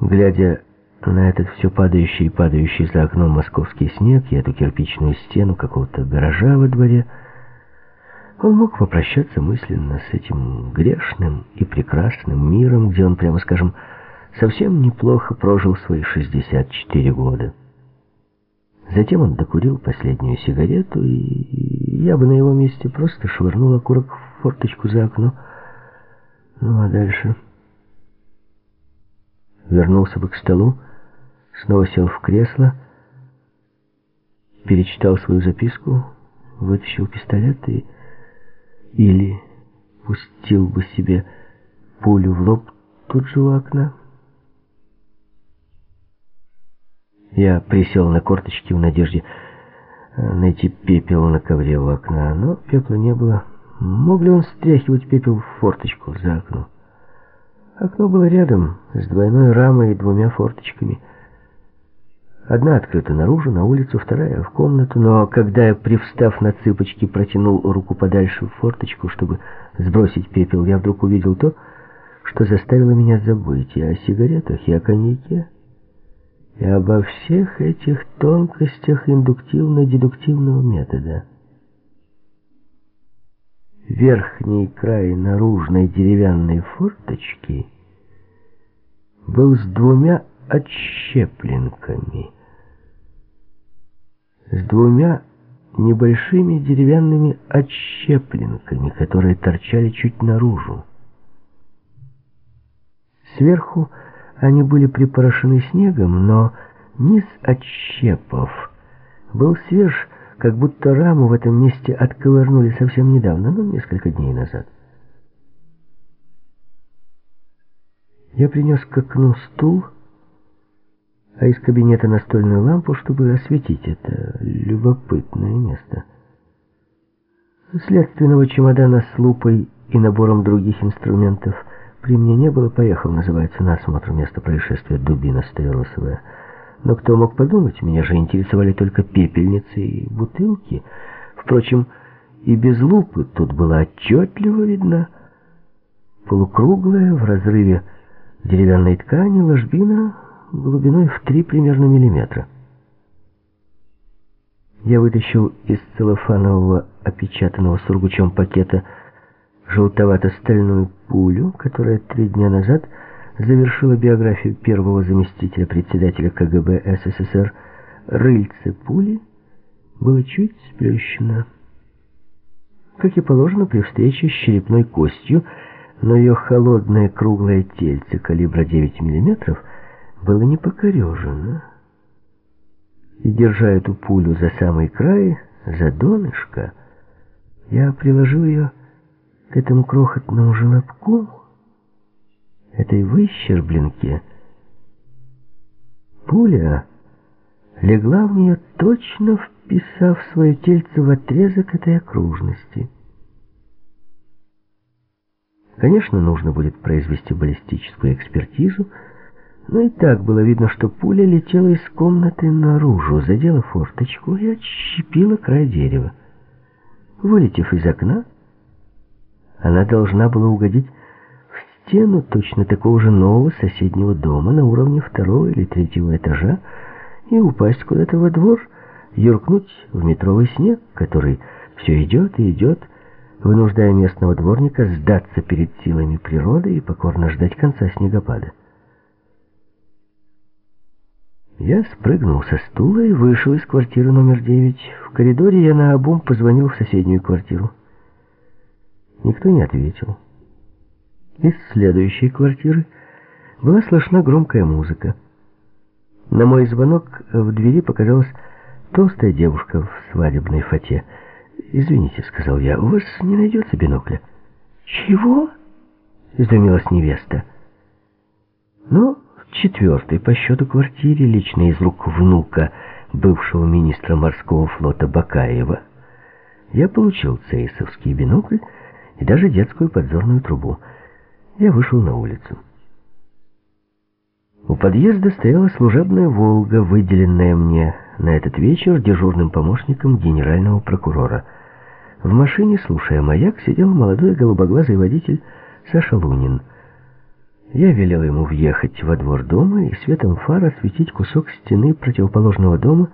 Глядя на этот все падающий и падающий за окном московский снег и эту кирпичную стену какого-то гаража во дворе, он мог попрощаться мысленно с этим грешным и прекрасным миром, где он, прямо скажем, совсем неплохо прожил свои 64 года. Затем он докурил последнюю сигарету, и я бы на его месте просто швырнул окурок в форточку за окно. Ну а дальше... Вернулся бы к столу, снова сел в кресло, перечитал свою записку, вытащил пистолет и... Или пустил бы себе пулю в лоб тут же у окна. Я присел на корточки в надежде э, найти пепел на ковре у окна, но пепла не было. Мог ли он стряхивать пепел в форточку за окном? Окно было рядом, с двойной рамой и двумя форточками. Одна открыта наружу, на улицу, вторая в комнату, но когда я, привстав на цыпочки, протянул руку подальше в форточку, чтобы сбросить пепел, я вдруг увидел то, что заставило меня забыть и о сигаретах, и о коньяке, и обо всех этих тонкостях индуктивно-дедуктивного метода. Верхний край наружной деревянной форточки был с двумя отщепленками, с двумя небольшими деревянными отщепленками, которые торчали чуть наружу. Сверху они были припорошены снегом, но низ отщепов был свеж, как будто раму в этом месте отковырнули совсем недавно, ну, несколько дней назад. Я принес к окну стул, а из кабинета настольную лампу, чтобы осветить это любопытное место. Следственного чемодана с лупой и набором других инструментов при мне не было, поехал, называется, на осмотр места происшествия дубина стаиросовая. Но кто мог подумать, меня же интересовали только пепельницы и бутылки. Впрочем, и без лупы тут была отчетливо видна полукруглая в разрыве деревянной ткани ложбина глубиной в три примерно миллиметра. Я вытащил из целлофанового опечатанного сургучом пакета желтовато-стальную пулю, которая три дня назад завершила биографию первого заместителя председателя КГБ СССР. Рыльце пули было чуть сплющено. Как и положено при встрече с черепной костью, но ее холодное круглое тельце калибра 9 мм было не покорежено. И, держа эту пулю за самый край, за донышко, я приложил ее к этому крохотному желобку, этой выщербленке. Пуля легла в нее, точно вписав свое тельце в отрезок этой окружности. Конечно, нужно будет произвести баллистическую экспертизу, но и так было видно, что пуля летела из комнаты наружу, задела форточку и отщепила край дерева. Вылетев из окна, она должна была угодить стену точно такого же нового соседнего дома на уровне второго или третьего этажа и упасть куда-то во двор, юркнуть в метровый снег, который все идет и идет, вынуждая местного дворника сдаться перед силами природы и покорно ждать конца снегопада. Я спрыгнул со стула и вышел из квартиры номер девять. В коридоре я наобум позвонил в соседнюю квартиру. Никто не ответил. Из следующей квартиры была слышна громкая музыка. На мой звонок в двери показалась толстая девушка в свадебной фате. «Извините», — сказал я, — «у вас не найдется бинокля?» «Чего?» — изумилась невеста. «Ну, в четвертой по счету квартире, лично из рук внука бывшего министра морского флота Бакаева, я получил цейсовский бинокль и даже детскую подзорную трубу. Я вышел на улицу. У подъезда стояла служебная «Волга», выделенная мне на этот вечер дежурным помощником генерального прокурора. В машине, слушая маяк, сидел молодой голубоглазый водитель Саша Лунин. Я велел ему въехать во двор дома и светом фар осветить кусок стены противоположного дома,